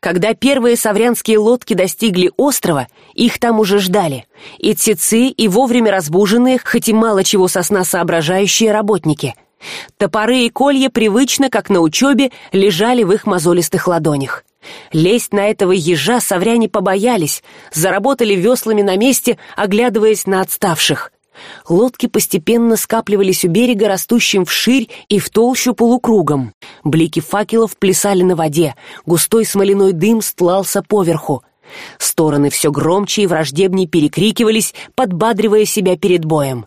когда первые саврянские лодки достигли острова их там уже ждали. И тицы и вовремя разбуженные хоть и мало чего со сна соображающие работники. Топоры и колья привычно как на учебе лежали в их мозолистых ладонях. Лезть на этого ежа савряне побоялись заработали веслами на месте оглядываясь на отставших лодки постепенно скапливались у берега растущим вширь и в толщу полукругом. Блики факелов плясали на воде. Густой смоляной дым стлался поверху. Стороны все громче и враждебней перекрикивались подбадривая себя перед боем.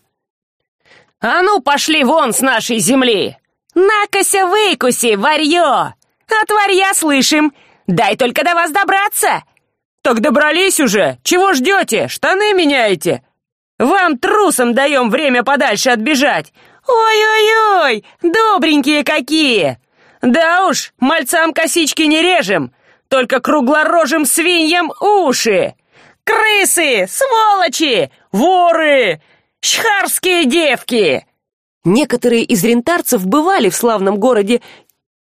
А ну пошли вон с нашей земли! Накося выкуси варьё! От варья слышим! Дай только до вас добраться! Так добрались уже! Чего ждете штаны меняете вам трусам даем время подальше отбежать. Ой-ой-ой добренькие какие! Да уж мальцам косички не режем только круглорожим свиньям уши. Крысы сволочи воры чхарские девки. Некоторые из рентарцев бывали в славном городе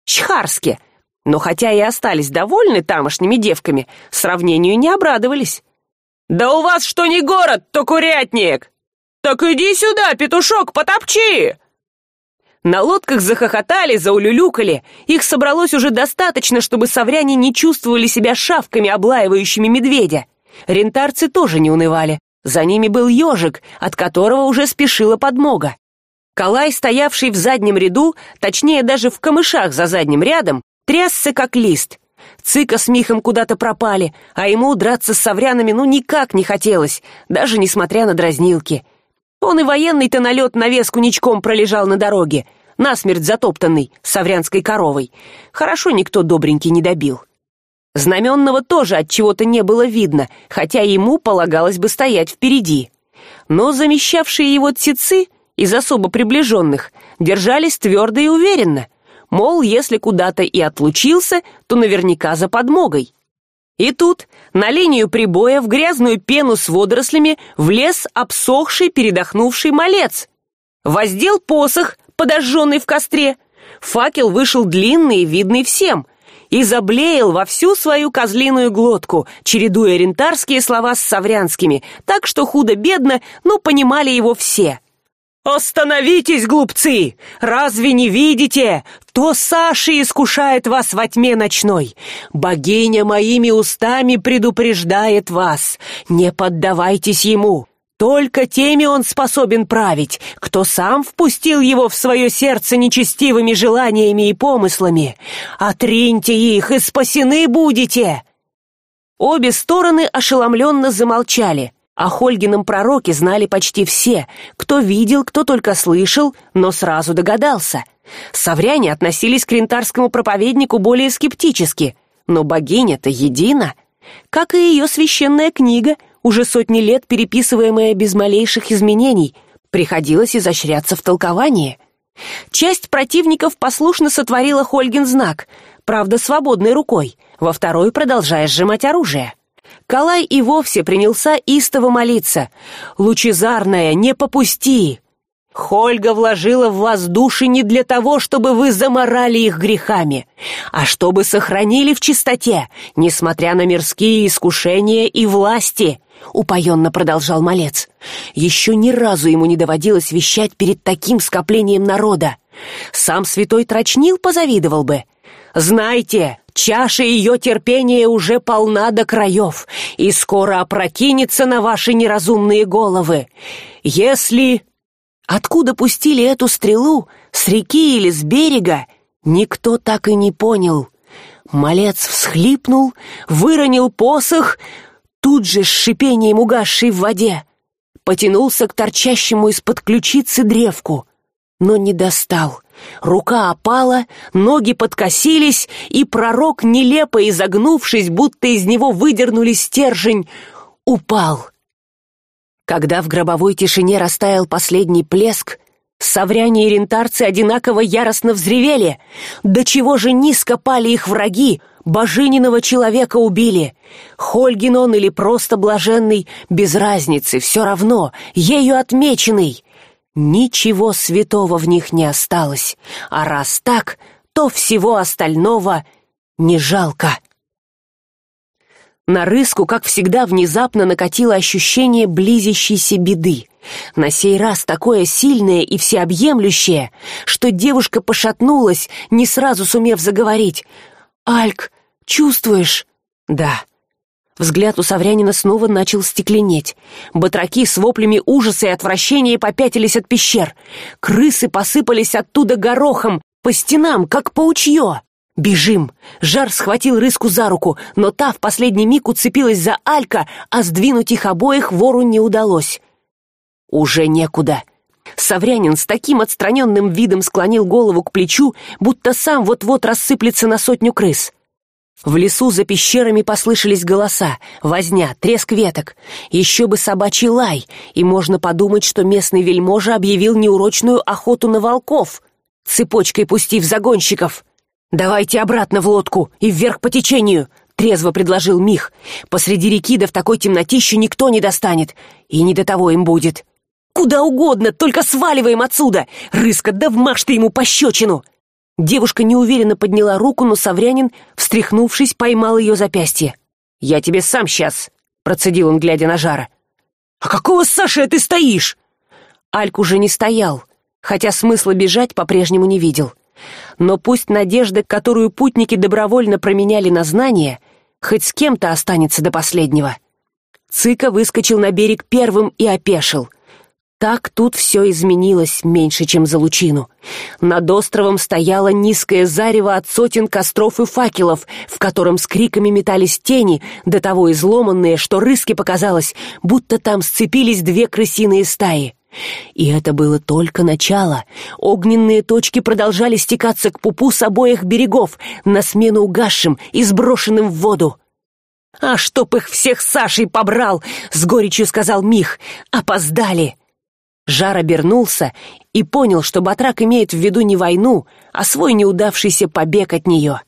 чхарске но хотя и остались довольны тамошними девками сравнению не обрадовались да у вас что не город то курятник. Так иди сюда петушок потопчи. На лодках захохотали заулюлюкали. Их собралось уже достаточно чтобы совряне не чувствовали себя шавками облаивающими медведя. Рентарцы тоже не унывали. За ними был ежик от которого уже спешила подмога. Калай стоявший в заднем ряду точнее даже в камышах за задним рядом трясся как лист цыка с михом куда то пропали а ему драться с саврянами ну никак не хотелось даже несмотря на дразнилки. Он и военный то налет навес куничком пролежал на дороге насмерть затоптанный саврянской коровой. Хорошо никто добренький не добил. Знаменного тоже от чего то не было видно хотя ему полагалось бы стоять впереди. Но замещавшие его птицы из особо приближенных держались твердо и уверенно мол если куда то и отлучился то наверняка за подмогой. И тут на линию прибоя в грязную пену с водорослями влез обсохший передохнувший малец. Воздел посох подожженный в костре. Факел вышел длинный и видный всем. И заблеял во всю свою козлиную глотку чередуя рентарские слова с саврянскими. Так что худо бедно но понимали его все остановитесь глупцы! Разве не видите? То саши искушает вас во тьме ночной. Богиня моими устами предупреждает вас. Не поддавайтесь ему. Только теми он способен править кто сам впустил его в свое сердце нечестивыми желаниями и помыслами. Отриньте их и спасены будете! Обе стороны ошеломленно замолчали о хольгином пророке знали почти все. Кто видел кто только слышал но сразу догадался. Савряне относились к рентарскому проповеднику более скептически но богиня то едина. Как и ее священная книга уже сотни лет переписываемая без малейших изменений приходилось изощряться в толковании. Часть противников послушно сотворила хольгин знак правда свободной рукой во второй продолжая сжимать оружие калай и вовсе принялся истово молиться. Лучезарная не попусти! Хольга вложила в вас души не для того чтобы вы заморали их грехами а чтобы сохранили в чистоте несмотря на мирские искушения и власти упоенно продолжал малец. Еще ни разу ему не доводилось вещать перед таким скоплением народа. Сам святой трочнил позавидовал бы. Знайте чаша ее терпения уже полна до краев и скоро опрокинется на ваши неразумные головы. Если откуда пустили эту стрелу с реки или с берега никто так и не понял. Малец всхлипнул выронил посох тут же с шипением угасший в воде потянулся к торчащему из под ключицы древку но не достал рука опала ноги подкосились и пророк нелепо изогнувшись будто из него выдернули стержень упал. Когда в гробовой тишине растаял последний плеск савряне и рентарцы одинаково яростно взревели. До чего же низко пали их враги божининого человека убили. Хольгин он или просто блаженный без разницы все равно ею отмеченный ничего святого в них не осталось а раз так то всего остального не жалко. На рыску как всегда внезапно накатило ощущение близящейся беды. На сей раз такое сильное и всеобъемлющее что девушка пошатнулась не сразу сумев заговорить. Альк чувствуешь? Да взгляд у саврянина снова начал стекленеть. Батраки с воплями ужаса и отвращения попятились от пещер. Крысы посыпались оттуда горохом по стенам как паучье. Бежим! Жар схватил рыску за руку но та в последний миг уцепилась за алька а сдвинуть их обоих вору не удалось. Уже некуда! Саврянин с таким отстраненным видом склонил голову к плечу будто сам вот вот рассыплется на сотню крыс в лесу за пещерами послышались голоса возня треск веток. Еще бы собачий лай и можно подумать что местный вельможа объявил неурочную охоту на волков цепочкой пустив загонщиков. Давайте обратно в лодку и вверх по течению трезво предложил мих. Посреди реки да в такой темнотище никто не достанет и не до того им будет куда угодно только сваливаем отсюда рыска да вмажь ты ему пощечину девушка неуверенно подняла руку но саврянин встряхнувшись поймал ее запястье. Я тебе сам сейчас процедил он глядя на жара. А какого саша ты стоишь? Альк уже не стоял хотя смысла бежать по прежнему не видел. Но пусть надежда которую путники добровольно променяли на знание хоть с кем то останется до последнего. Цыка выскочил на берег первым и опешил так тут все изменилось меньше чем за лучину. Над островом стояло низкое зарево от сотен костров и факелов в котором с криками метались тени до того изломанные что рыски показалось будто там сцепились две крысиные стаи. И это было только начало. Огненные точки продолжали стекаться к пупу с обоих берегов на смену угасшим и сброшенным в воду. А чтоб их всех сашей побрал с горечью сказал мих. Опоздали жар обернулся и понял что батрак имеет в виду не войну а свой неудавшийся побег от нее.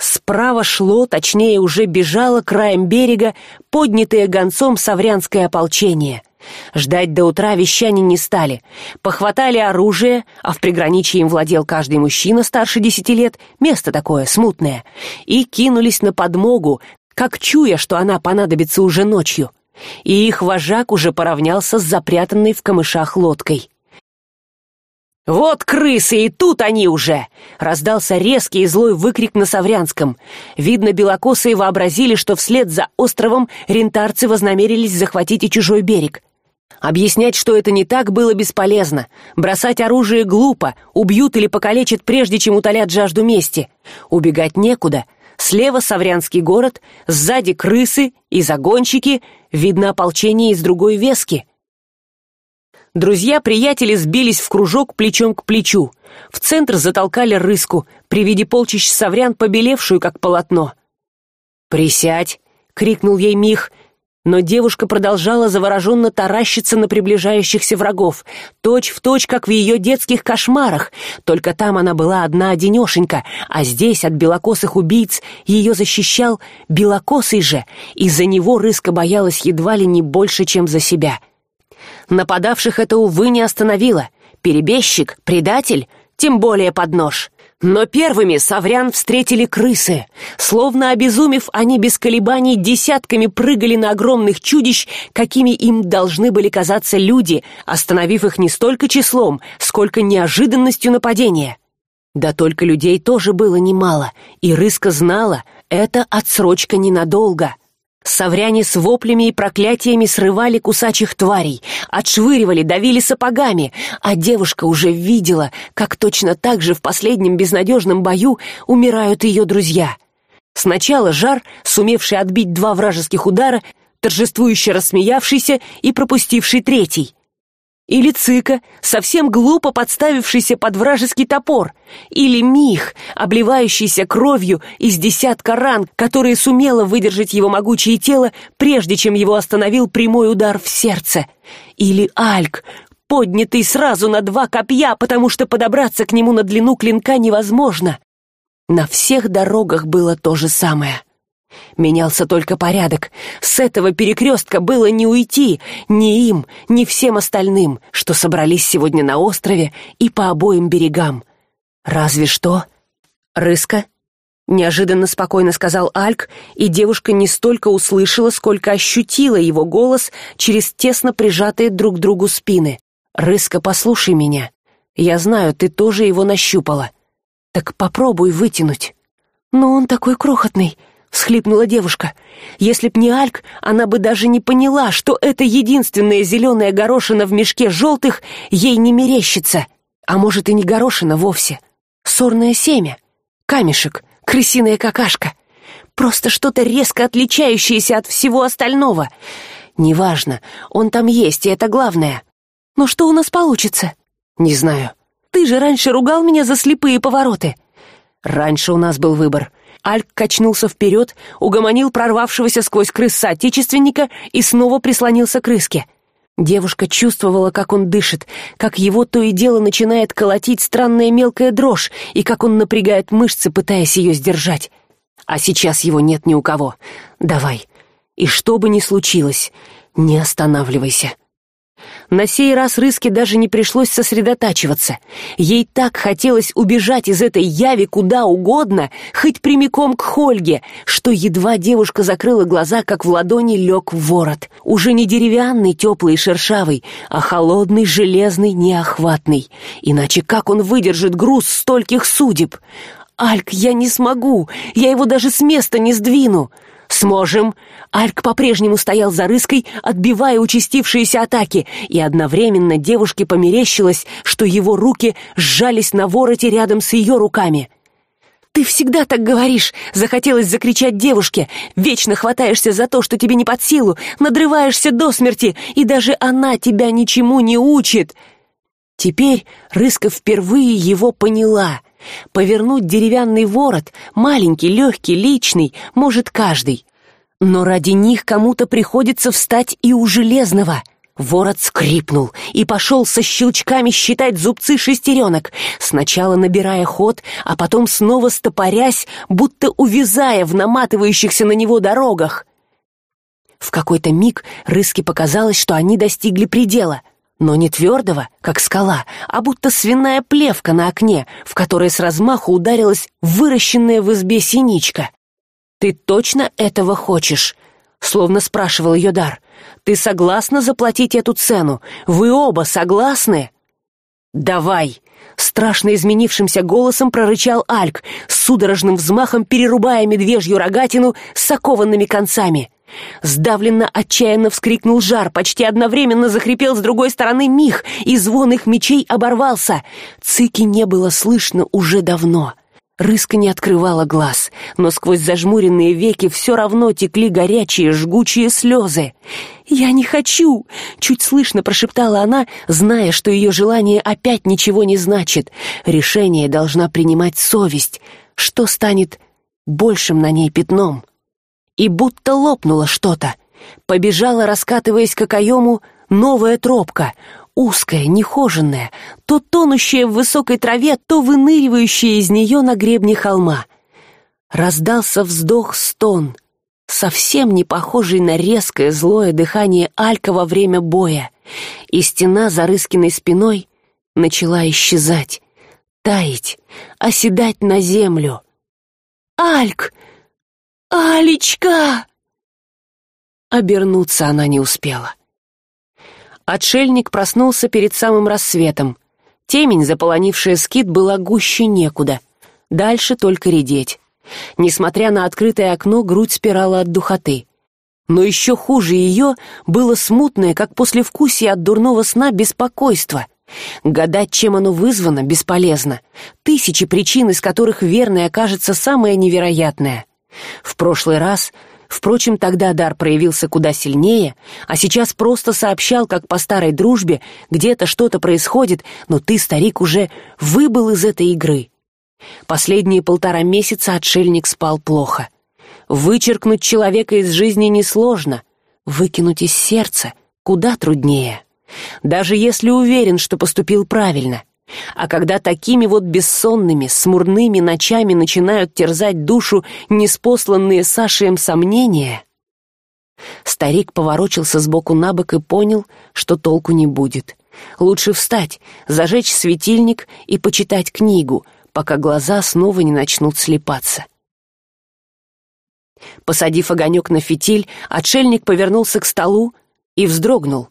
Справа шло точнее уже бежало краем берега поднятое гонцом саврянское ополчение. Ждать до утра вещане не стали. Похватали оружие а в приграничье им владел каждый мужчина старше десяти лет место такое смутное и кинулись на подмогу как чуя что она понадобится уже ночью и их вожак уже поравнялся с запрятанной в камышах лодкой. Вот крысы и тут они уже раздался резкий и злой выкрик на саврянском. Видно белокосые вообразили что вслед за островом рентарцы вознамерились захватить и чужой берег. Объяснять что это не так было бесполезно. Бросать оружие глупо убьют или покалечат прежде чем утолят жажду мести. Убегать некуда. Слева саврянский город сзади крысы и загонщики видно ополчение из другой вески. Друзья приятели сбились в кружок плечом к плечу. В центр затолкали рыску при виде полчищ саврян побелевшую как полотно. Присядь крикнул ей мих но девушка продолжала завороженно таращиться на приближающихся врагов точь в точь как в ее детских кошмарах. Только там она была одна одинешенька а здесь от белокосых убийц ее защищал белокосый же и за него рыска боялась едва ли не больше чем за себя. Нападавших это увы не остановило. Перебежчик предатель тем более под нож но первыми саврян встретили крысы. Словно обезумев они без колебаний десятками прыгали на огромных чудищ какими им должны были казаться люди остановив их не столько числом сколько неожиданностью нападения. Да только людей тоже было немало и рыска знала это отсрочка ненадолго Савряне с воплями и проклятиями срывали кусачих тварей, отшвыривали, давили сапогами, а девушка уже видела, как точно так же в последнем безнадежном бою умирают ее друзья. Сначала жар, сумевший отбить два вражеских удара, торжествующе рассмеявшийся и пропустивший третий или цыка совсем глупо подставившийся под вражеский топор. Или мих обливающийся кровью из десятка ран которые сумело выдержать его могучее тело прежде чем его остановил прямой удар в сердце. Или альк поднятый сразу на два копья потому что подобраться к нему на длину клинка невозможно. На всех дорогах было то же самое менялся только порядок. С этого перекрестка было не уйти ни им ни всем остальным что собрались сегодня на острове и по обоим берегам. Разве что рыска неожиданно спокойно сказал альк и девушка не столько услышала сколько ощутила его голос через тесно прижатые друг к другу спины. Рыска послушай меня. Я знаю ты тоже его нащупала. Так попробуй вытянуть но он такой крохотный всхлипнула девушка. Если б не альк она бы даже не поняла что это единственная зеленая горошина в мешке желтых ей не мерещится. А может и не горошина вовсе. Сорное семя камешек крысиная какашка. Просто что то резко отличающееся от всего остального. Неважно он там есть и это главное. Но что у нас получится? Не знаю. Ты же раньше ругал меня за слепые повороты. Раньше у нас был выбор альк качнулся вперед угомонил прорвавшегося сквозь крыс соотечественника и снова прислонился к рыске девушка чувствовала как он дышит как его то и дело начинает колотить странная мелкая дрожь и как он напрягает мышцы пытаясь ее сдержать. А сейчас его нет ни у кого. Давай. И что бы ни случилось не останавливайся на сей раз рыске даже не пришлось сосредотачиваться. Ей так хотелось убежать из этой яви куда угодно хоть прямиком к хольге что едва девушка закрыла глаза как в ладони лег ворот. Уже не деревянный теплый и шершавый а холодный железный неохватный. Иначе как он выдержит груз стольких судеб? Альк я не смогу я его даже с места не сдвину сможем. Альк по прежнему стоял за рыской отбивая участившиеся атаки и одновременно девушке померещилось что его руки сжались на вороте рядом с ее руками. Ты всегда так говоришь захотелось закричать девушке. Вечно хватаешься за то что тебе не под силу надрываешься до смерти и даже она тебя ничему не учит! Теперь рыска впервые его поняла повернуть деревянный ворот маленький легкий личный может каждый. Но ради них кому то приходится встать и у железного. Ворот скрипнул и пошел со щелчками считать зубцы шестеренок сначала набирая ход а потом снова стопорясь будто увязая в наматывающихся на него дорогах. В какой то миг рыске показалось что они достигли предела но не твердого как скала а будто свиная плевка на окне в которой с размаху ударилась выращенная в избе синичка. Ты точно этого хочешь словно спрашивал ее дар. Ты согласна заплатить эту цену? Вы оба согласны? Давай страшно изменившимся голосом прорычал альк с судорожным взмахом перерубая медвежью рогатину с окованными концами сдавленно отчаянно вскрикнул жар почти одновременно захрипел с другой стороны мих и звон их мечей оборвался. Цыки не было слышно уже давно. Рыска не открывала глаз но сквозь зажмуренные веки все равно текли горячие жгучие слезы я не хочу чуть слышно прошептала она зная что ее желание опять ничего не значит. Решение должна принимать совесть. Что станет большим на ней пятном и будто лопнуло что то побежала раскатываясь к окоему новая тропка узкая нехоженная то тонущая в высокой траве то выныривающая из нее на гребне холма. Раздался вздох стон совсем не похожий на резкое злое дыхание алька во время боя и стена за рыскиной спиной начала исчезать таять оседать на землю. Альк алечка! Обернуться она не успела. Отшельник проснулся перед самым рассветом. Темень заполонившая скит была гуще некуда. Дальше только редеть. Несмотря на открытое окно грудь спирала от духоты. Но еще хуже ее было смутное как послевкусие от дурного сна беспокойство. Гадать чем оно вызвано бесполезно. Тысячи причин из которых верной окажется самое невероятное в прошлый раз впрочем тогда дар проявился куда сильнее а сейчас просто сообщал как по старой дружбе где то что то происходит но ты старик уже выбыл из этой игры. Последние полтора месяца отшельник спал плохо. Вычеркнуть человека из жизни несложно выкинуть из сердца куда труднее. Даже если уверен что поступил правильно а когда такими вот бессонными смурными ночами начинают терзать душу неспосланные сашием сомнения старик поворочился сбоку на бок и понял что толку не будет. Лучше встать зажечь светильник и почитать книгу пока глаза снова не начнут слепаться. Посадив огонек на фитиль отшельник повернулся к столу и вздрогнул.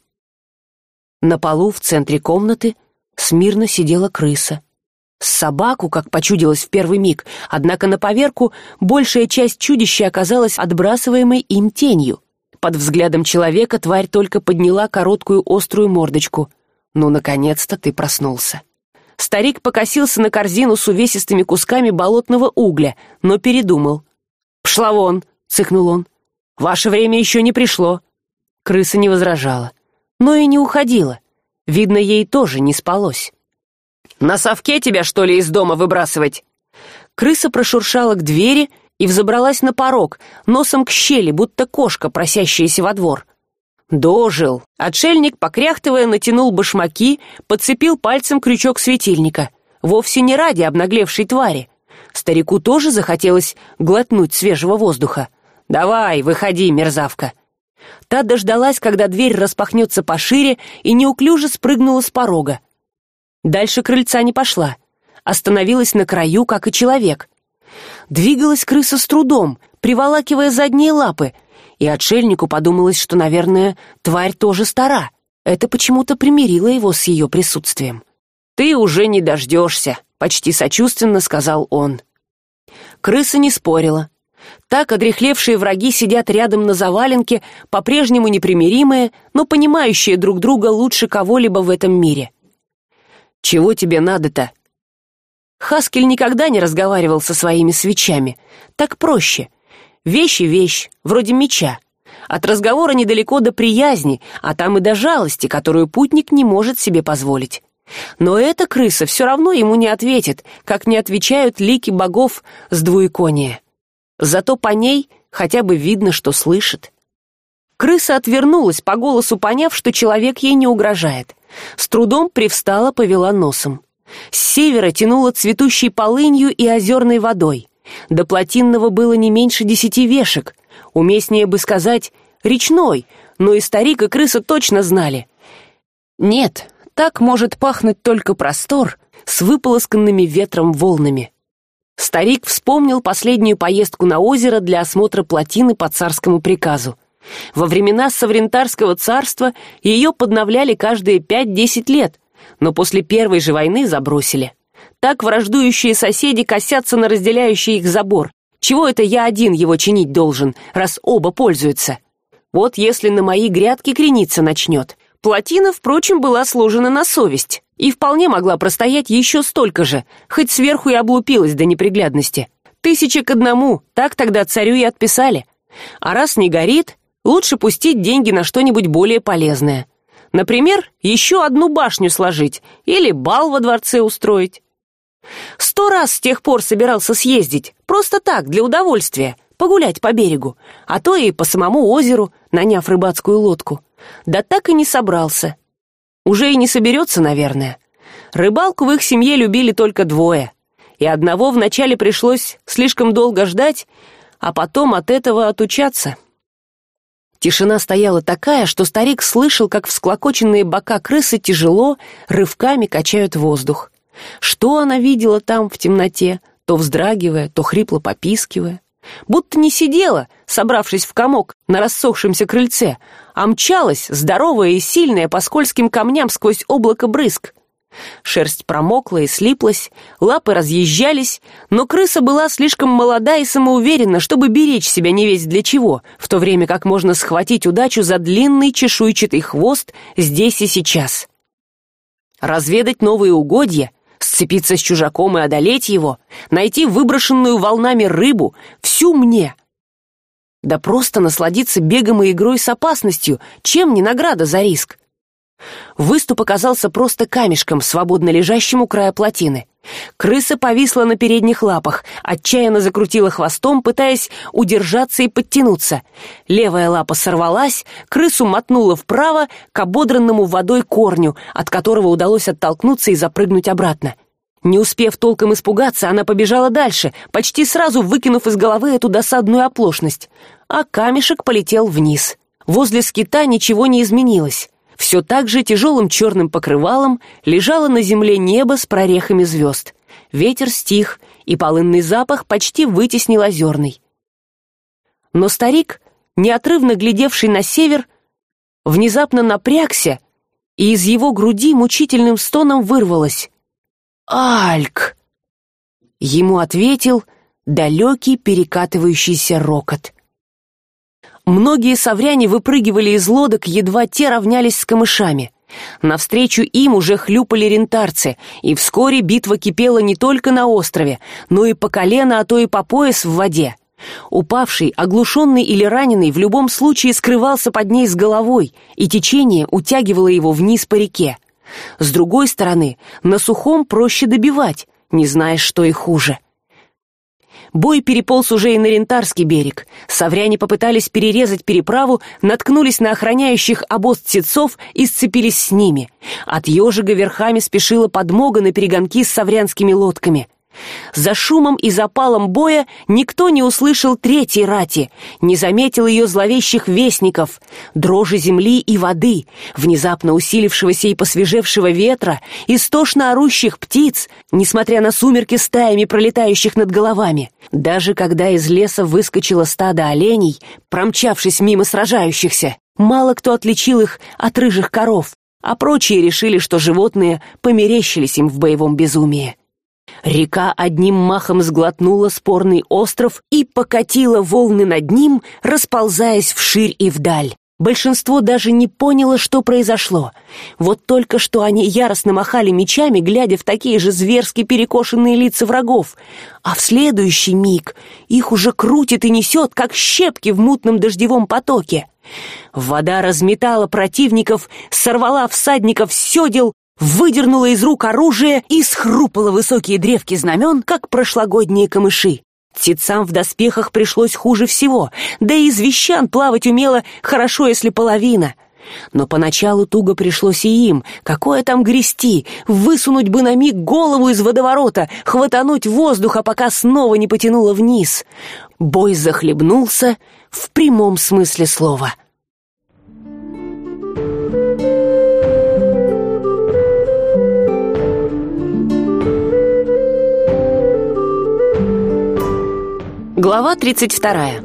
На полу в центре комнаты смирно сидела крыса. Собаку как почудилось в первый миг. Однако на поверку большая часть чудища оказалась отбрасываемой им тенью. Под взглядом человека тварь только подняла короткую острую мордочку. Ну наконец то ты проснулся старик покосился на корзину с увесистыми кусками болотного угля но передумал. Пшла вон цыкнул он. Ваше время еще не пришло! Крыса не возражала но и не уходила видно ей тоже не спалось. На совке тебя что ли из дома выбрасывать? Крыса прошуршала к двери и взобралась на порог носом к щели будто кошка просящаяся во двор. Дожил. Отшельник покряхтывая натянул башмаки подцепил пальцем крючок светильника. Вовсе не ради обнаглевшей твари. Старику тоже захотелось глотнуть свежего воздуха. Давай выходи мерзавка та дождалась когда дверь распахнется пошире и неуклюже спрыгнула с порога. Дальше крыльца не пошла. Остановилась на краю как и человек. Двигалась крыса с трудом приволакивая задние лапы. И отшельнику подумалось что наверное тварь тоже стара. Это почему то примирило его с ее присутствием. Ты уже не дождешься почти сочувственно сказал он. Крыса не спорила так одрехлевшие враги сидят рядом на заваленке по прежнему непримиримые но понимающие друг друга лучше кого либо в этом мире. Чего тебе надо то хаскель никогда не разговаривал со своими свечами. Так проще. Вещи вещь вроде меча. От разговора недалеко до приязни а там и до жалости которую путник не может себе позволить. Но эта крыса все равно ему не ответит как не отвечают лики богов с двуекония зато по ней хотя бы видно что слышит. Крыса отвернулась по голосу поняв что человек ей не угрожает. С трудом привстала повела носом. С севера тянуло цветущей полынью и озерной водой. До плотинного было не меньше десяти вешек. Уместнее бы сказать речной но и старик и крыса точно знали. Нет так может пахнуть только простор с выполосканными ветром волнами старик вспомнил последнюю поездку на озеро для осмотра плотины по царскому приказу. Во времена саврентарского царства ее подновляли каждые пять десять лет но после первой же войны забросили. Так враждующие соседи косятся на разделяющий их забор. Чего это я один его чинить должен раз оба пользуются? Вот если на мои грядки крениться начнет плотина впрочем была сложена на совесть и вполне могла простоять еще столько же хоть сверху и облупилась до неприглядности. Тысяча к одному так тогда царю и отписали. А раз не горит лучше пустить деньги на что нибудь более полезное. Например еще одну башню сложить или бал во дворце устроить. Сто раз с тех пор собирался съездить просто так для удовольствия погулять по берегу а то и по самому озеру наняв рыбацкую лодку да так и не собрался. Уже и не соберется наверное. Рыбалку в их семье любили только двое. И одного вначале пришлось слишком долго ждать а потом от этого отучаться. Тишина стояла такая что старик слышал как всклокоченные бока крысы тяжело рывками качают воздух. Что она видела там в темноте то вздрагивая то хрипло попискивая будто не сидела собравшись в комок на рассохшемся крыльце а мчалась здоровая и сильная по скользким камням сквозь облако брызг. Шерсть промокла и слиплась лапы разъезжались но крыса была слишком молода и самоуверенна чтобы беречь себя не весь для чего в то время как можно схватить удачу за длинный чешуйчатый хвост здесь и сейчас. Разведать новые угодья сцепиться с чужаком и одолеть его найти выброшенную волнами рыбу всю мне. Да просто насладиться бегом и игрой с опасностью чем не награда за риск. Выступ оказался просто камешком свободно лежащим у края плотины крыса повисла на передних лапах отчаянно закрутила хвостом пытаясь удержаться и подтянуться. Левая лапа сорвалась крысу мотнула вправо к ободранному водой корню от которого удалось оттолкнуться и запрыгнуть обратно. Не успев толком испугаться она побежала дальше почти сразу выкинув из головы эту досадную оплошность. А камешек полетел вниз. Возле скита ничего не изменилось все так же тяжелым черным покрывалом лежало на земле небо с прорехами звезд ветер стих и полынный запах почти вытеснил озерный но старик неотрывно глядевший на север внезапно напрягся и из его груди мучительным стоном вырвалось. Альк! Ему ответил далекий перекатывающийся рокот многие савряне выпрыгивали из лодок едва те равнялись с камышами. Навстречу им уже хлюпали рентарцы и вскоре битва кипела не только на острове но и по колено а то и по пояс в воде. Упавший оглушенный или раненый в любом случае скрывался под ней с головой и течение утягивало его вниз по реке. С другой стороны на сухом проще добивать не знаешь что и хуже бой переполз уже и на рентарский берег. Савряне попытались перерезать переправу наткнулись на охраняющих обоз птицов и сцепились с ними. От ежика верхами спешила подмога на перегонки с саврянскими лодками за шумом и запалом боя никто не услышал третьей рати не заметил ее зловещих вестников дрожи земли и воды внезапно усилившегося и посвежевшего ветра истошно орущих птиц несмотря на сумерки стаями пролетающих над головами. Даже когда из леса выскочило стадо оленей промчавшись мимо сражающихся мало кто отличил их от рыжих коров а прочие решили что животные померещились им в боевом безумии река одним махом сглотнула спорный остров и покатила волны над ним расползаясь вширь и вдаль. Большинство даже не поняло что произошло. Вот только что они яростно махали мечами глядя в такие же зверски перекошенные лица врагов. А в следующий миг их уже крутит и несет как щепки в мутном дождевом потоке. Вода разметала противников сорвала всадников с седел выдернула из рук оружие и схрупала высокие древки знамен как прошлогодние камыши. Птицам в доспехах пришлось хуже всего да и из вещан плавать умела хорошо если половина. Но поначалу туго пришлось и им какое там грести высунуть бы на миг голову из водоворота хватануть воздуха пока снова не потянуло вниз. Бой захлебнулся в прямом смысле слова глава тридцать вторая.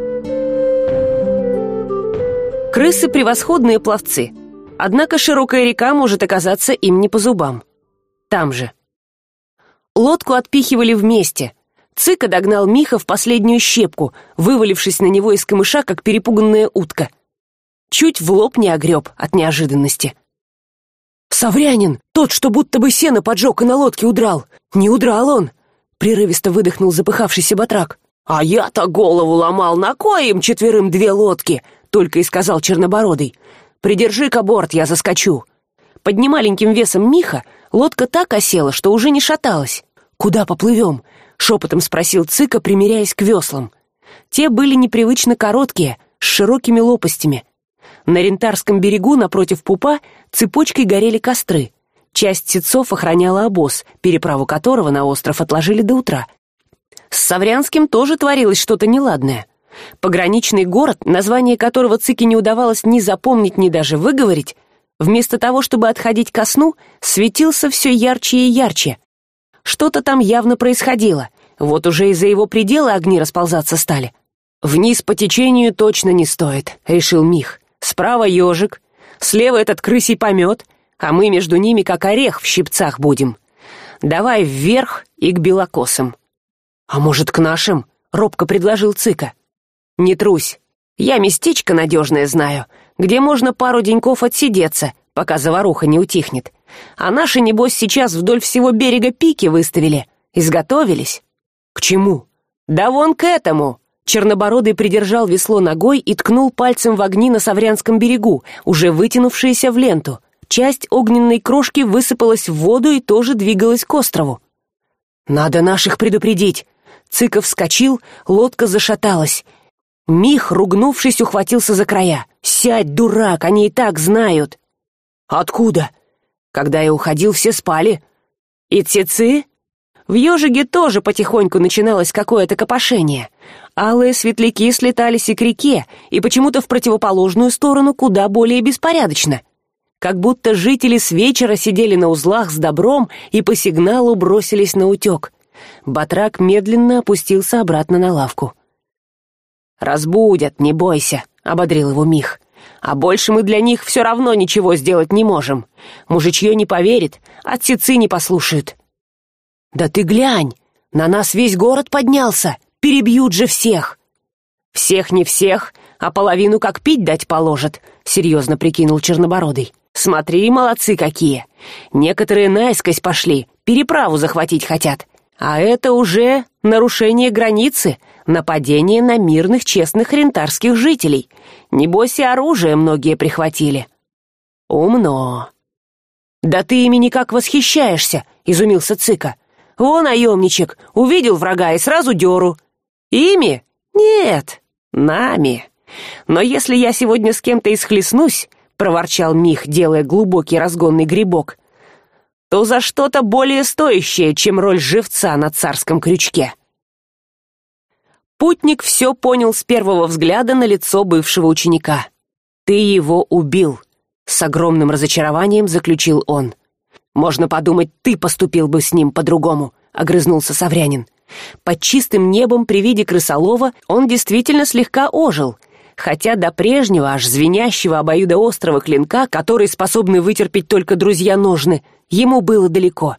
Крысы превосходные пловцы. Однако широкая река может оказаться им не по зубам. Там же. Лодку отпихивали вместе. Цыка догнал миха в последнюю щепку вывалившись на него из камыша как перепуганная утка. Чуть в лоб не огреб от неожиданности. Саврянин! Тот что будто бы сено поджег и на лодке удрал! Не удрал он прерывисто выдохнул запыхавшийся батрак а я то голову ломал на коим четверым две лодки только и сказал чернобородый. Придержи ка борт я заскочу под немаленьким весом миха лодка так осела что уже не шаталась. Куда поплывем шепотом спросил цыка примиряясь к веслам. Те были непривычно короткие с широкими лопастями. На рентарском берегу напротив пупа цепочкой горели костры. Часть ситцов охраняла обоз переправу которого на остров отложили до утра с саврянским тоже творилось что то неладное. Пограничный город название которого цыке не удавалось ни запомнить ни даже выговорить вместо того чтобы отходить ко сну светился все ярче и ярче. Что то там явно происходило. Вот уже из за его предела огни расползаться стали. Вниз по течению точно не стоит решил мих. Справа ежик слева этот крысий помет а мы между ними как орех в щипцах будем. Давай вверх и к белокосам а может к нашим робко предложил цыка. Не трусь. Я местечко надежное знаю где можно пару деньков отсидеться пока заваруха не утихнет. А наши небось сейчас вдоль всего берега пики выставили. Изготовились к чему? Да вон к этому! Чернобородый придержал весло ногой и ткнул пальцем в огни на саврянском берегу уже вытянувшиеся в ленту. Часть огненной крошки высыпалась в воду и тоже двигалась к острову. Надо наших предупредить цыков вскочил лодка зашаталась. Мих ругнувшись ухватился за края. Сядь дурак они и так знают! Откуда? Когда я уходил все спали и цицы в ежиге тоже потихоньку начиналось какое то копошение. Алые светляки слетались и к реке и почему то в противоположную сторону куда более беспорядочно. Как будто жители с вечера сидели на узлах с добром и по сигналу бросились на утек батрак медленно опустился обратно на лавку. Разбудят не бойся ободрил его мих. А больше мы для них все равно ничего сделать не можем. Мужичье не поверит отсецы не послушают да ты глянь на нас весь город поднялся перебьют же всех всех не всех а половину как пить дать положат серьезно прикинул чернобородый. Смотри молодцы какие. Некоторые наискось пошли переправу захватить хотят а это уже нарушение границы нападение на мирных честных рентарских жителей. Небось и оружие многие прихватили. Умно. Да ты ими никак восхищаешься изумился цыка. Вон наемничек увидел врага и сразу деру ими? Нет нами. Но если я сегодня с кем то исхлестнусь проворчал мих делая глубокий разгонный грибок то за что то более стоящее чем роль живца на царском крючке. Путник все понял с первого взгляда на лицо бывшего ученика. Ты его убил с огромным разочарованием заключил он. Можно подумать ты поступил бы с ним по другому огрызнулся саврянин. Под чистым небом при виде крысолова он действительно слегка ожил хотя до прежнего аж звенящего обоюдоострого клинка который способны вытерпеть только друзья ножны ему было далеко.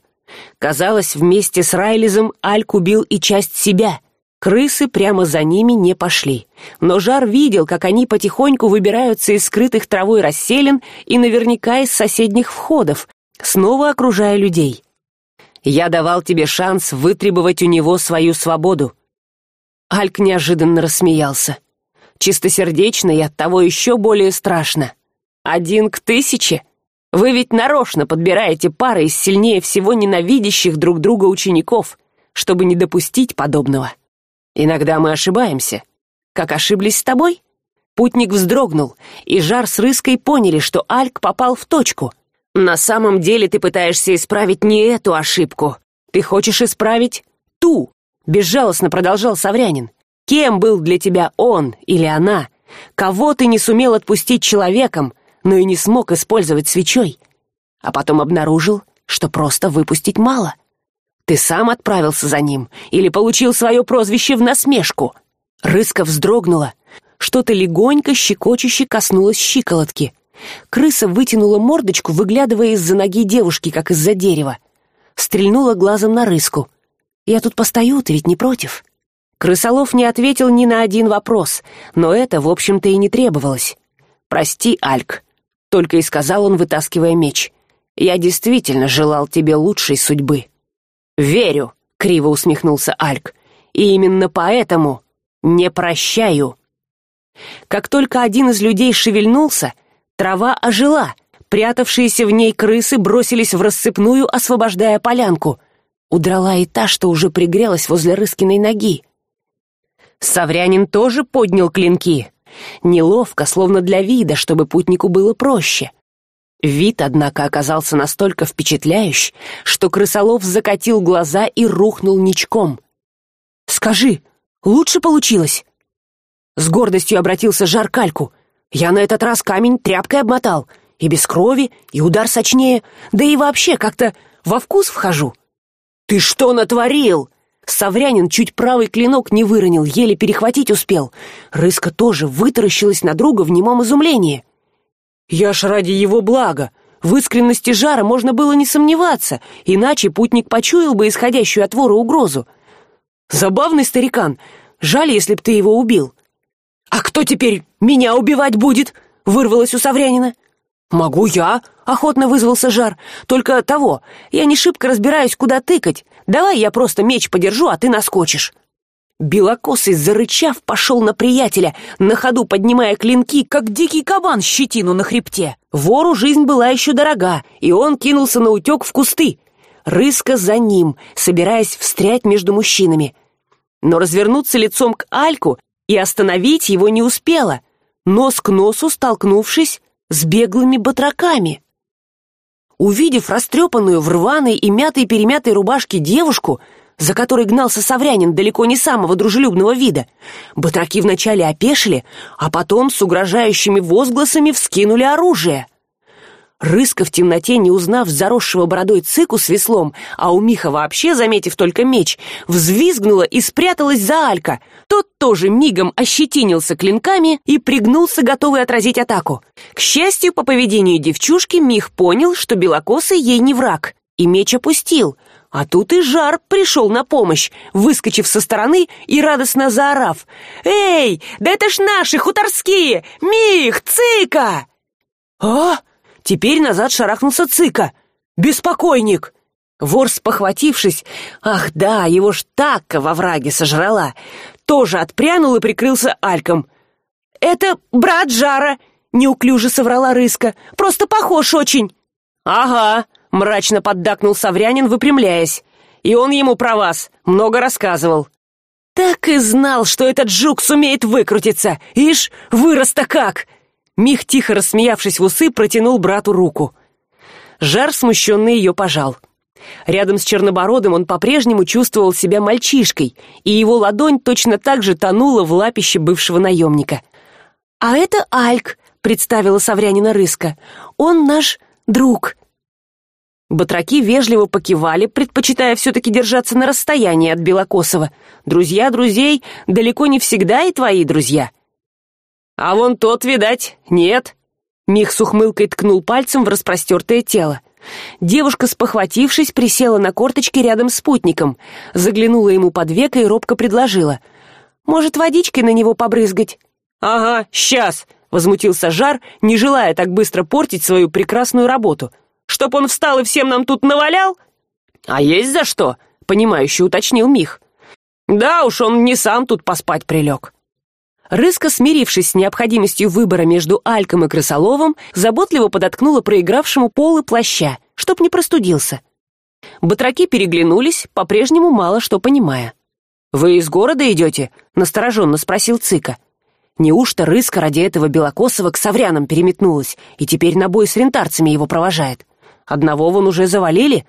Казалось вместе с райлизом альк убил и часть себя. Крысы прямо за ними не пошли. Но жар видел как они потихоньку выбираются из скрытых травой расселен и наверняка из соседних входов снова окружая людей. Я давал тебе шанс вытребовать у него свою свободу альк неожиданно рассмеялся чистосердечно и оттого еще более страшно. Один к тысяче? Вы ведь нарочно подбираете пары из сильнее всего ненавидящих друг друга учеников чтобы не допустить подобного. Иногда мы ошибаемся. Как ошиблись с тобой? Путник вздрогнул и жар с рыской поняли что альк попал в точку. На самом деле ты пытаешься исправить не эту ошибку. Ты хочешь исправить ту безжалостно продолжал саврянин кем был для тебя он или она? Кого ты не сумел отпустить человеком но и не смог использовать свечой? А потом обнаружил что просто выпустить мало. Ты сам отправился за ним или получил свое прозвище в насмешку? Рыска вздрогнула. Что то легонько щекочуще коснулось щиколотки. Крыса вытянула мордочку выглядывая из за ноги девушки как из за дерева. Стрельнула глазом на рыску. Я тут постою ты ведь не против крысолов не ответил ни на один вопрос но это в общем то и не требовалось. Прости альк только и сказал он вытаскивая меч. Я действительно желал тебе лучшей судьбы верю криво усмехнулся альк. И именно поэтому не прощаю как только один из людей шевельнулся трава ожила. Прятавшиеся в ней крысы бросились в рассыпную освобождая полянку. Удрала и та что уже пригрелась возле рыскиной ноги саврянин тоже поднял клинки. Неловко словно для вида чтобы путнику было проще. Вид однако оказался настолько впечатляющий что крысолов закатил глаза и рухнул ничком. Скажи лучше получилось? С гордостью обратился жар кальку я на этот раз камень тряпкой обмотал и без крови и удар сочнее да и вообще как то во вкус вхожу ты что натворил саврянин чуть правый клинок не выронил еле перехватить успел. Рыска тоже вытаращилась на друга в немом изумлении. Я ж ради его блага. В искренности жара можно было не сомневаться иначе путник почуял бы исходящую от вора угрозу. Забавный старикан. Жаль если б ты его убил а кто теперь меня убивать будет вырвалось у саврянина могу я охотно вызвался жар. Только того я не шибко разбираюсь куда тыкать. Давай я просто меч подержу а ты наскочишь белокосый зарычав пошел на приятеля на ходу поднимая клинки как дикий кабан щетину на хребте. Вору жизнь была еще дорога и он кинулся на утек в кусты рыска за ним собираясь встрять между мужчинами. Но развернуться лицом к альку и остановить его не успела. Нос к носу столкнувшись с беглыми батраками. Увидев растрепанную в рваной и мятой перемятой рубашке девушку за которой гнался саврянин далеко не самого дружелюбного вида батраки вначале опешили а потом с угрожающими возгласами вскинули оружие рыска в темноте не узнав заросшего бородой цику с веслом а у миха вообще заметив только меч взвизгнула и спряталась за алька. Тот тоже мигом ощетинился клинками и пригнулся готовый отразить атаку. К счастью по поведению девчушки мих понял что белокосый ей не враг и меч опустил. А тут и жар пришел на помощь выскочив со стороны и радостно заорав. Эй да это ж наши хуторские! Мих цика а теперь назад шарахнулся цыка беспокойник! Вор спохватившись ах да его ж такка во враге сожрала! Тоже отпрянул и прикрылся альком. Это брат жара неуклюже соврала рыска. Просто похож очень! Ага мрачно поддакнул саврянин выпрямляясь. И он ему про вас много рассказывал так и знал что этот жук сумеет выкрутиться. Ишь вырос то как мих тихо рассмеявшись в усы протянул брату руку. Жар смущенный ее пожал. Рядом с чернобородым он по прежнему чувствовал себя мальчишкой и его ладонь точно так же тонула в лапище бывшего наемника а это альк представила саврянина рыска. Он наш друг батраки вежливо покивали предпочитая все таки держаться на расстоянии от белокосова. Друзья друзей далеко не всегда и твои друзья а вон тот видать нет. Мих с ухмылкой ткнул пальцем в распростертое тело. Девушка спохватившись присела на корточки рядом с спутником заглянула ему под веко и робко предложила. Может водичкой на него побрызгать? Ага сейчас возмутился жар не желая так быстро портить свою прекрасную работу. Чтоб он встал и всем нам тут навалял? А есть за что понимающе уточнил мих. Да уж он не сам тут поспать прилег рыска смирившись с необходимостью выбора между альком и крысоловом заботливо подоткнула проигравшему полы плаща чтоб не простудился. Батраки переглянулись по прежнему мало что понимая. Вы из города идете настороженно спросил цыка. Неужто рыска ради этого белокосова к саврянам переметнулась и теперь на бой с рентарцами его провожает? Одного вон уже завалили?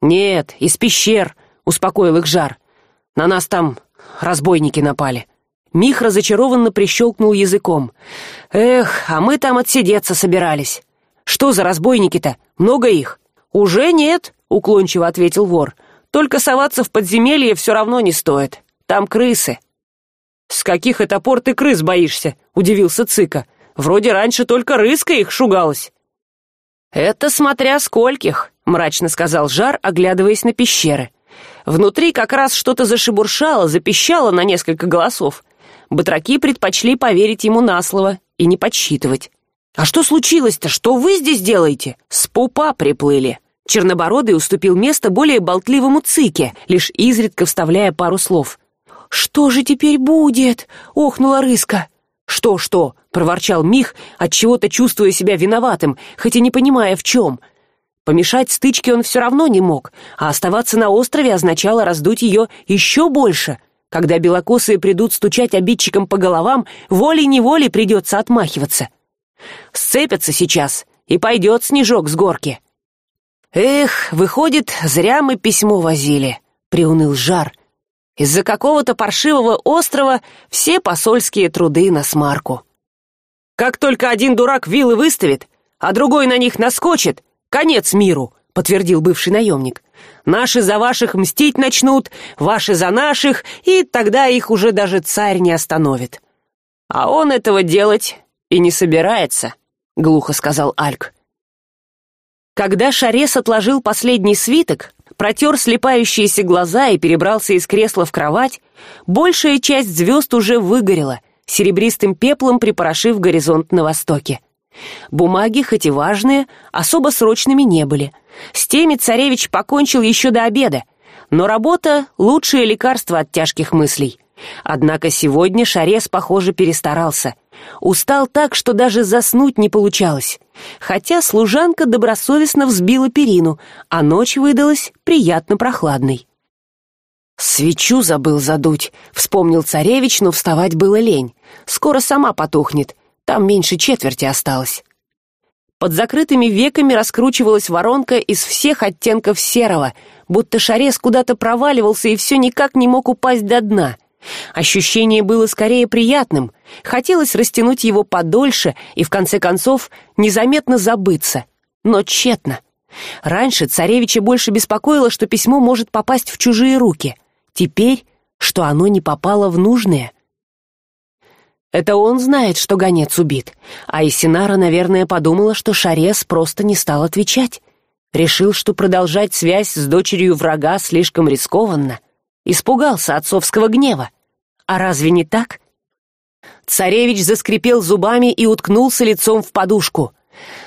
Нет из пещер успокоил их жар. На нас там разбойники напали мих разочарованно прищелкнул языком. Эх а мы там отсидеться собирались. Что за разбойники то много их? Уже нет уклончиво ответил вор. Только соваться в подземелье все равно не стоит. Там крысы с каких это пор ты крыс боишься удивился цыка. Вроде раньше только рыска их шугалась это смотря скольких мрачно сказал жар оглядываясь на пещеры. Внутри как раз что то зашебуршало запищало на несколько голосов батраки предпочли поверить ему на слово и не подсчитывать. А что случилось то что вы здесь делаете? С пупа приплыли. Чернобородый уступил место более болтливому цике лишь изредка вставляя пару слов. Что же теперь будет охнула рыска. Что что проворчал мих от чего то чувствуя себя виноватым хотя не понимая в чем помешать стычке он все равно не мог а оставаться на острове означало раздуть ее еще больше когда белокосые придут стучать обидчикам по головам волей неволей придется отмахиваться. Сцепятся сейчас и пойдет снежок с горки. Эх выходит зря мы письмо возили приуныл жар. Из за какого то паршивого острова все посольские труды на смарку. Как только один дурак вилы выставит а другой на них наскочит конец миру подтвердил бывший наемник наши за ваших мстить начнут ваши за наших и тогда их уже даже царь не остановит. А он этого делать и не собирается глухо сказал альк. Когда шарес отложил последний свиток протер слепающиеся глаза и перебрался из кресла в кровать большая часть звезд уже выгорела серебристым пеплом припорошив горизонт на востоке бумаги хоть и важные особо срочными не были. С теми царевич покончил еще до обеда. Но работа лучшее лекарство от тяжких мыслей. Однако сегодня шарес похоже перестарался. Устал так что даже заснуть не получалось. Хотя служанка добросовестно взбила перину а ночь выдалась приятно прохладной. Свечу забыл задуть вспомнил царевич но вставать было лень. Скоро сама потухнет там меньше четверти осталось. Под закрытыми веками раскручивалась воронка из всех оттенков серого будто шарес куда то проваливался и все никак не мог упасть до дна. Ощущение было скорее приятным. Хотелось растянуть его подольше и в конце концов незаметно забыться. Но тщетно. Раньше царевича больше беспокоило что письмо может попасть в чужие руки. Теперь что оно не попало в нужные это он знает что гонец убит. А исинара наверное подумала что шарес просто не стал отвечать. Решил что продолжать связь с дочерью врага слишком рискованно. Испугался отцовского гнева. А разве не так? Царевич заскрипел зубами и уткнулся лицом в подушку.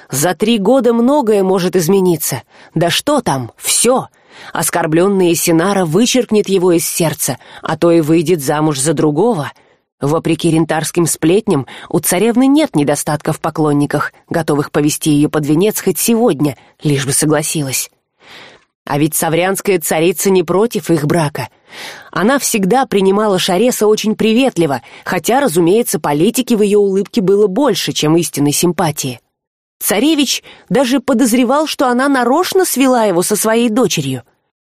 За три года многое может измениться. Да что там все оскорбленная синара вычеркнет его из сердца а то и выйдет замуж за другого вопреки рентарским сплетням у царевны нет недостатка в поклонниках готовых повести ее под венец хоть сегодня лишь бы согласилась. А ведь саврянская царица не против их брака. Она всегда принимала шареса очень приветливо хотя разумеется политики в ее улыбке было больше чем истинной симпатии. Царевич даже подозревал что она нарочно свела его со своей дочерью.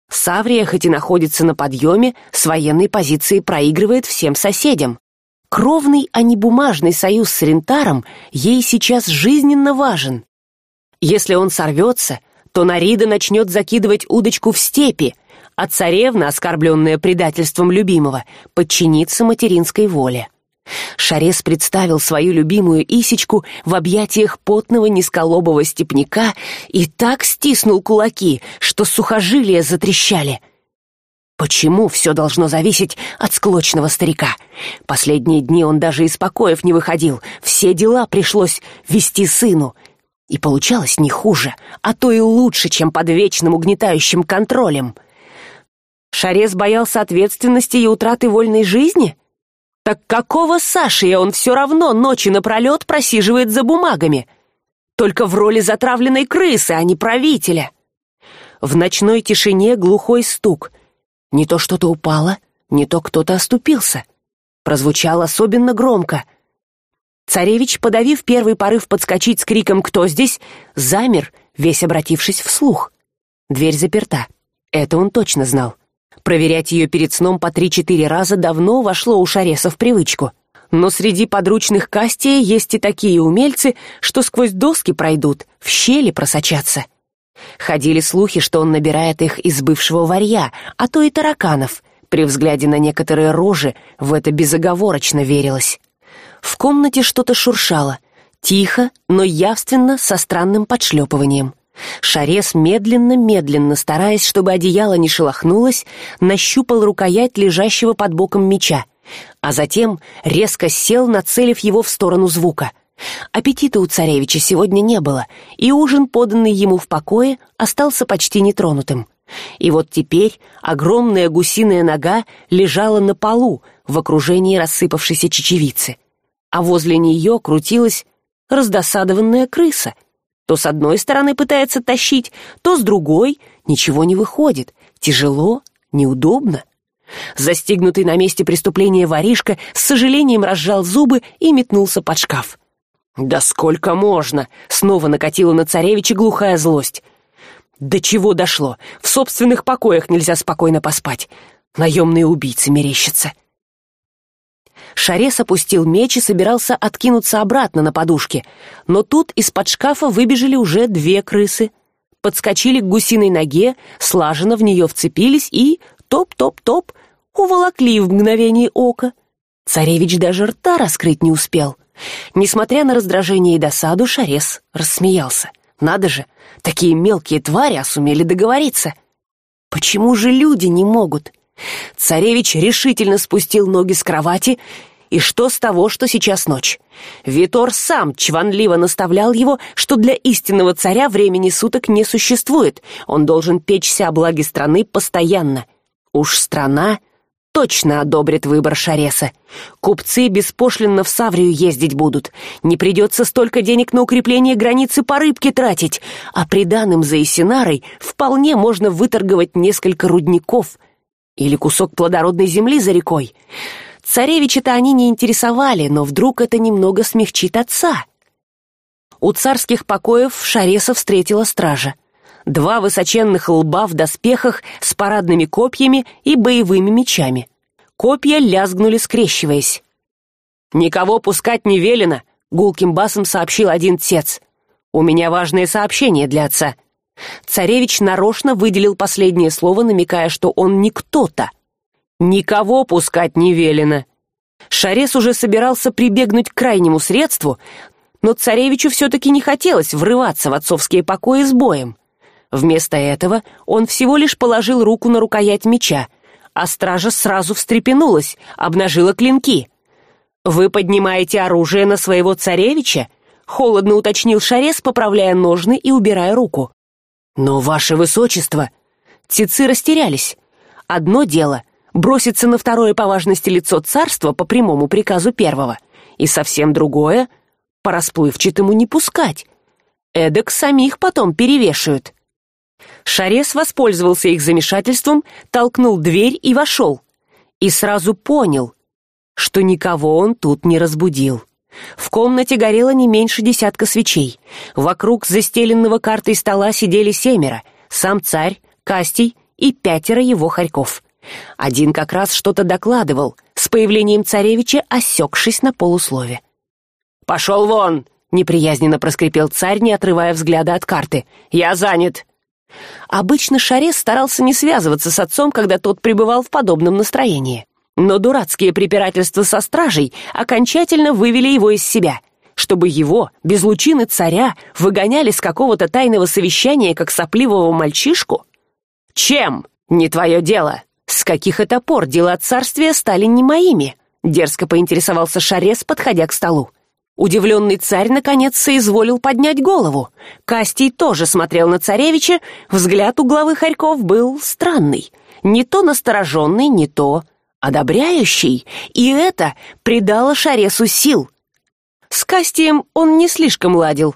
Саврия хоть и находится на подъеме с военной позиции проигрывает всем соседям кровный а не бумажный союз с рентаром ей сейчас жизненно важен. Если он сорвется то нарида начнет закидывать удочку в степи а царевна оскорбленная предательством любимого подчинится материнской воле. Шарес представил свою любимую исечку в объятиях потного низколобого степняка и так стиснул кулаки что сухожилия затрещали почему все должно зависеть от склочного старика. Последние дни он даже из покоев не выходил. Все дела пришлось вести сыну. И получалось не хуже а то и лучше чем под вечным угнетающим контролем. Шарес боялся ответственности и утраты вольной жизни? Так какого саши он все равно ночи напролет просиживает за бумагами? Только в роли затравленной крысы а не правителя. В ночной тишине глухой стук не то что то упало не то кто то оступился. Прозвучал особенно громко. Царевич подавив первый порыв подскочить с криком кто здесь? замер весь обратившись вслух. Дверь заперта. Это он точно знал. Проверять ее перед сном по три четыре раза давно вошло у шареса в привычку. Но среди подручных кастия есть и такие умельцы что сквозь доски пройдут в щели просочатся ходили слухи что он набирает их из бывшего варья а то и тараканов. При взгляде на некоторые рожи в это безоговорочно верилось. В комнате что то шуршало. Тихо но явственно со странным подшлепыванием. Шарес медленно медленно стараясь чтобы одеяло не шелохнулось нащупал рукоять лежащего под боком меча а затем резко сел нацелив его в сторону звука аппетита у царевича сегодня не было и ужин поданный ему в покое остался почти нетронутым. И вот теперь огромная гусиная нога лежала на полу в окружении рассыпавшейся чечевицы а возле нее крутилась раздосадованная крыса. То с одной стороны пытается тащить то с другой ничего не выходит тяжело неудобно. Застигнутый на месте преступления воришка с сожалением разжал зубы и метнулся под шкаф да сколько можно снова накатила на царевича глухая злость. До чего дошло? В собственных покоях нельзя спокойно поспать. Наемные убийцы мерещатся шарес опустил меч и собирался откинуться обратно на подушке но тут из под шкафа выбежали уже две крысы. Подскочили к гусиной ноге слаженно в нее вцепились и топ топ топ уволокли в мгновение ока. Царевич даже рта раскрыть не успел несмотря на раздражение и досаду шарес рассмеялся. Надо же такие мелкие твари а сумели договориться. Почему же люди не могут? Царевич решительно спустил ноги с кровати и что с того что сейчас ночь? Витор сам чванливо наставлял его что для истинного царя времени суток не существует. Он должен печься о благе страны постоянно. Уж страна точно одобрит выбор шареса купцы беспошлинно в саврию ездить будут. Не придется столько денег на укрепление границы по рыбке тратить. А приданым за исинарой вполне можно выторговать несколько рудников или кусок плодородной земли за рекой. Царевича то они не интересовали но вдруг это немного смягчит отца. У царских покоев шареса встретила стража два высоченных лба в доспехах с парадными копьями и боевыми мечами. Копья лязгнули скрещиваясь. Никого пускать не велено гулким басом сообщил один тец. У меня важное сообщение для отца царевич нарочно выделил последнее слово намекая что он не кто-то. Никого пускать не велено шарес уже собирался прибегнуть к крайнему средству но царевичу все таки не хотелось врываться в отцовские покои с боем вместо этого он всего лишь положил руку на рукоять меча а стража сразу встрепенулась обнажила клинки. Вы поднимаете оружие на своего царевича холодно уточнил шарес поправляя ножны и убирая руку. Но ваше высочество тицы растерялись. Одно дело броситься на второе по важности лицо царства по прямому приказу первого и совсем другое по расплывчатому не пускать. Эдак самих потом перевешают шарес воспользовался их замешательством толкнул дверь и вошел. И сразу понял что никого он тут не разбудил. В комнате горело не меньше десятка свечей. Вокруг застеленного картой стола сидели семеро сам царь кастий и пятеро его хорьков. Один как раз что то докладывал с появлением царевича осекшись на полуслове. Пошел вон неприязненно проскрипел царь не отрывая взгляда от карты. Я занят обычно шарес старался не связываться с отцом когда тот пребывал в подобном настроении. Но дурацкие препирательства со стражей окончательно вывели его из себя чтобы его без лучины царя выгоняли с какого то тайного совещания как сопливого мальчишку? Чем? Не твое дело. С каких это пор дела царствия стали не моими дерзко поинтересовался шарес подходя к столу удивленный царь наконец соизволил поднять голову. Кастий тоже смотрел на царевича взгляд у главы хорьков был странный. Не то настороженный не то одобряющий. И это придало шаресу сил. С кастием он не слишком ладил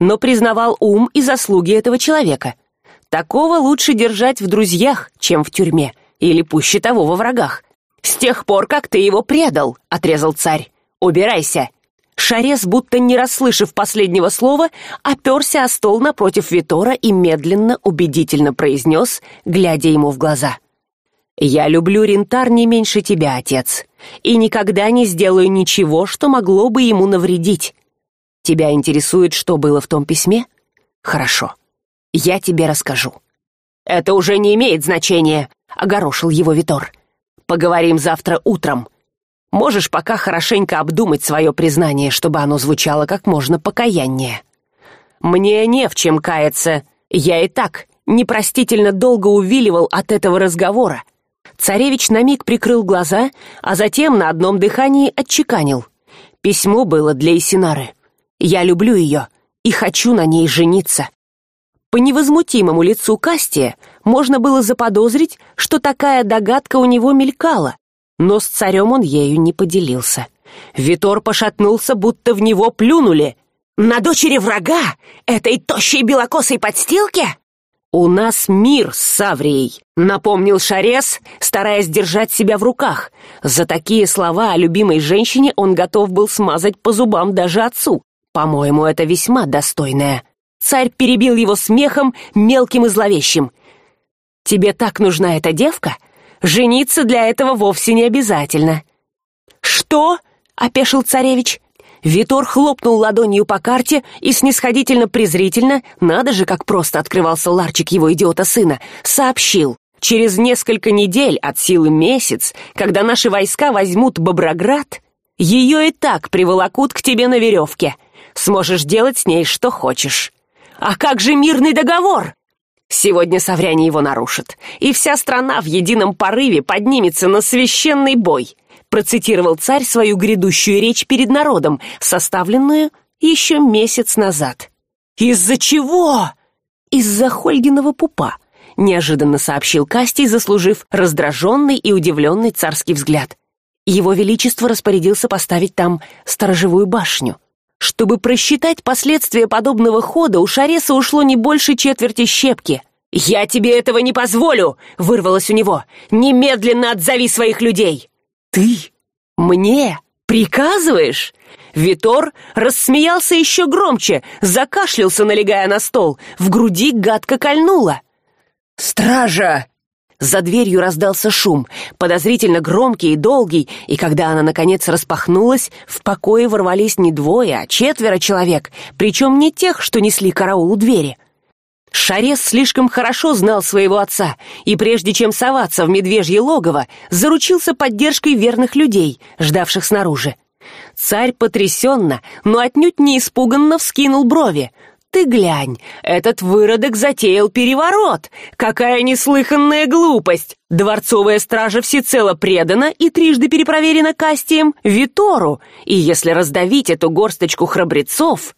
но признавал ум и заслуги этого человека. Такого лучше держать в друзьях чем в тюрьме или пуще того во врагах. С тех пор как ты его предал отрезал царь. Убирайся шарес будто не расслышав последнего слова оперся о стол напротив витора и медленно убедительно произнес глядя ему в глаза. Я люблю рентар не меньше тебя отец и никогда не сделаю ничего что могло бы ему навредить. Тебя интересует что было в том письме? Хорошо я тебе расскажу это уже не имеет значения огорошил его витор. Поговорим завтра утром можешь пока хорошенько обдумать свое признание чтобы оно звучало как можно покаяннее. Мне не в чем каяться. Я и так непростительно долго увиливал от этого разговора. Царевич на миг прикрыл глаза а затем на одном дыхании отчеканил. Письмо было для исинары. Я люблю ее и хочу на ней жениться. По невозмутимому лицу кастия можно было заподозрить что такая догадка у него мелькала но с царем он ею не поделился. Витор пошатнулся будто в него плюнули. На дочери врага? Этой тощей белокосой подстилке? У нас мир с саврией напомнил шарес стараясь держать себя в руках. За такие слова о любимой женщине он готов был смазать по зубам даже отцу. По моему это весьма достойное. Царь перебил его смехом мелким и зловещим. Тебе так нужна эта девка жениться для этого вовсе не обязательно. Что опешил царевич. Витор хлопнул ладонью по карте и снисходительно презрительно надо же как просто открывался ларчик его идиота сына сообщил. Через несколько недель от силы месяц когда наши войска возьмут боброград ее и так приволокут к тебе на веревке. Сможешь делать с ней что хочешь. А как же мирный договор сегодня савряне его нарушат. И вся страна в едином порыве поднимется на священный бой процитировал царь свою грядущую речь перед народом составленную еще месяц назад. Из за чего? Из за хольгиного пупа неожиданно сообщил кастий заслужив раздраженный и удивленный царский взгляд. Его величество распорядился поставить там сторожевую башню чтобы просчитать последствия подобного хода у шареса ушло не больше четверти щепки. Я тебе этого не позволю вырвалось у него. Немедленно отзови своих людей! Ты мне приказываешь? Витор рассмеялся еще громче закашлялся налегая на стол. В груди гадко кольнуло. Стража За дверью раздался шум, подозрительно громкий и долгий, и когда она, наконец, распахнулась, в покое ворвались не двое, а четверо человек, причем не тех, что несли караул у двери. Шарес слишком хорошо знал своего отца, и прежде чем соваться в медвежье логово, заручился поддержкой верных людей, ждавших снаружи. Царь потрясенно, но отнюдь не испуганно вскинул брови — ты глянь, этот выродок затеял переворот. Какая неслыханная глупость! Дворцовая стража всецело предана и трижды перепроверена Кастием Витору, и если раздавить эту горсточку храбрецов...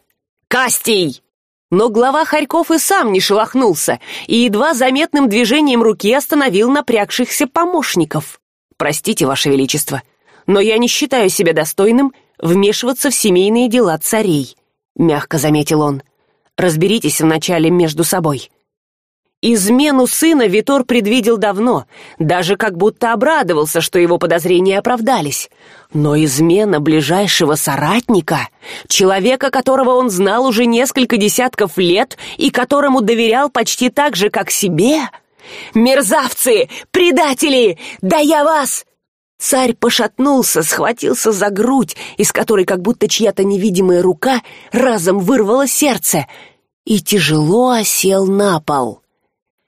Кастий! Но глава Харьков и сам не шелохнулся, и едва заметным движением руки остановил напрягшихся помощников. «Простите, Ваше Величество, но я не считаю себя достойным вмешиваться в семейные дела царей», — мягко заметил он разберитесь вначале между собой. Измену сына витор предвидел давно даже как будто обрадовался что его подозрения оправдались. Но измена ближайшего соратника человека которого он знал уже несколько десятков лет и которому доверял почти так же как себе? Мерзавцы предатели да я вас царь пошатнулся схватился за грудь из которой как будто чья то невидимая рука разом вырвала сердце и тяжело осел на пол.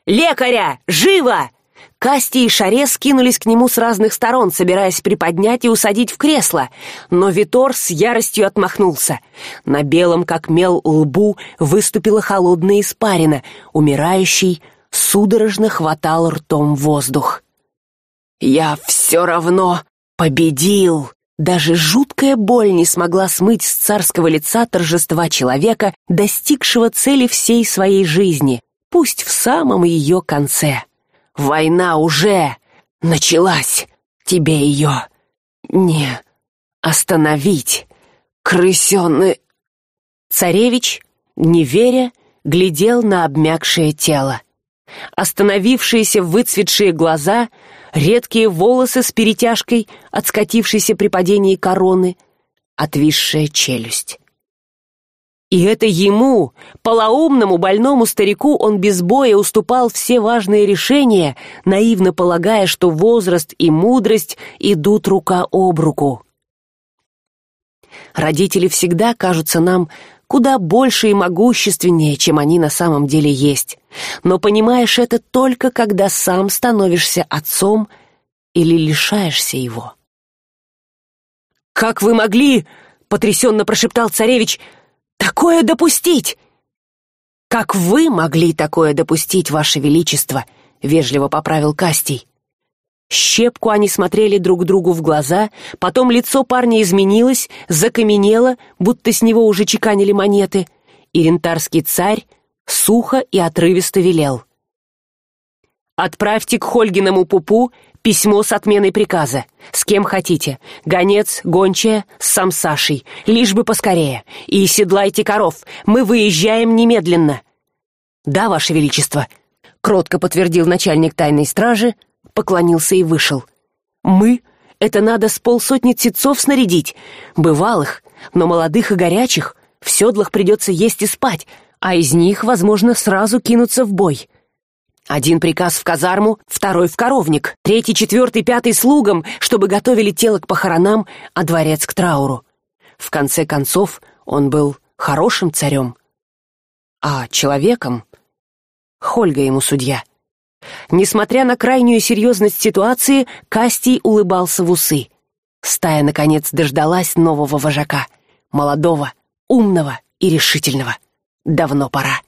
Лекаря! Живо! Касти и шаре скинулись к нему с разных сторон собираясь приподнять и усадить в кресло но витор с яростью отмахнулся. На белом как мел лбу выступила холодная испарина умирающий судорожно хватал ртом воздух я все равно победил. Даже жуткая боль не смогла смыть с царского лица торжества человека достигшего цели всей своей жизни пусть в самом ее конце. Война уже началась. Тебе ее не остановить. Крысеный царевич не веря глядел на обмякшее тело. Остановившиеся выцветшие глаза редкие волосы с перетяжкой от скатившейся при падении короны отвисшая челюсть. И это ему полоумному больному старику он без боя уступал все важные решения наивно полагая что возраст и мудрость идут рука об руку. Родители всегда кажутся нам куда больше и могущественнее чем они на самом деле есть. Но понимаешь это только когда сам становишься отцом или лишаешься его. Как вы могли потрясенно прошептал царевич. Такое допустить! Как вы могли такое допустить ваше величество вежливо поправил кастий щепку они смотрели друг другу в глаза потом лицо парня изменилось закаменело будто с него уже чеканили монеты и рентарский царь сухо и отрывисто велел. Отправьте к хольгиному пупу письмо с отменой приказа. С кем хотите. Гонец гончая сам сашей лишь бы поскорее. И седлайте коров. Мы выезжаем немедленно да ваше величество кротко подтвердил начальник тайной стражи поклонился и вышел. Мы это надо с полсотни птицов снарядить. Бывалых но молодых и горячих в седлах придется есть и спать а из них возможно сразу кинуться в бой один приказ в казарму второй в коровник третий четвертый пятый слугам чтобы готовили тело к похоронам а дворец к трауру в конце концов он был хорошим царем. А человеком хольга ему судья несмотря на крайнюю серьезность ситуации кастий улыбался в усы. Стая наконец дождалась нового вожака. Молодого умного и решительного. Давно пора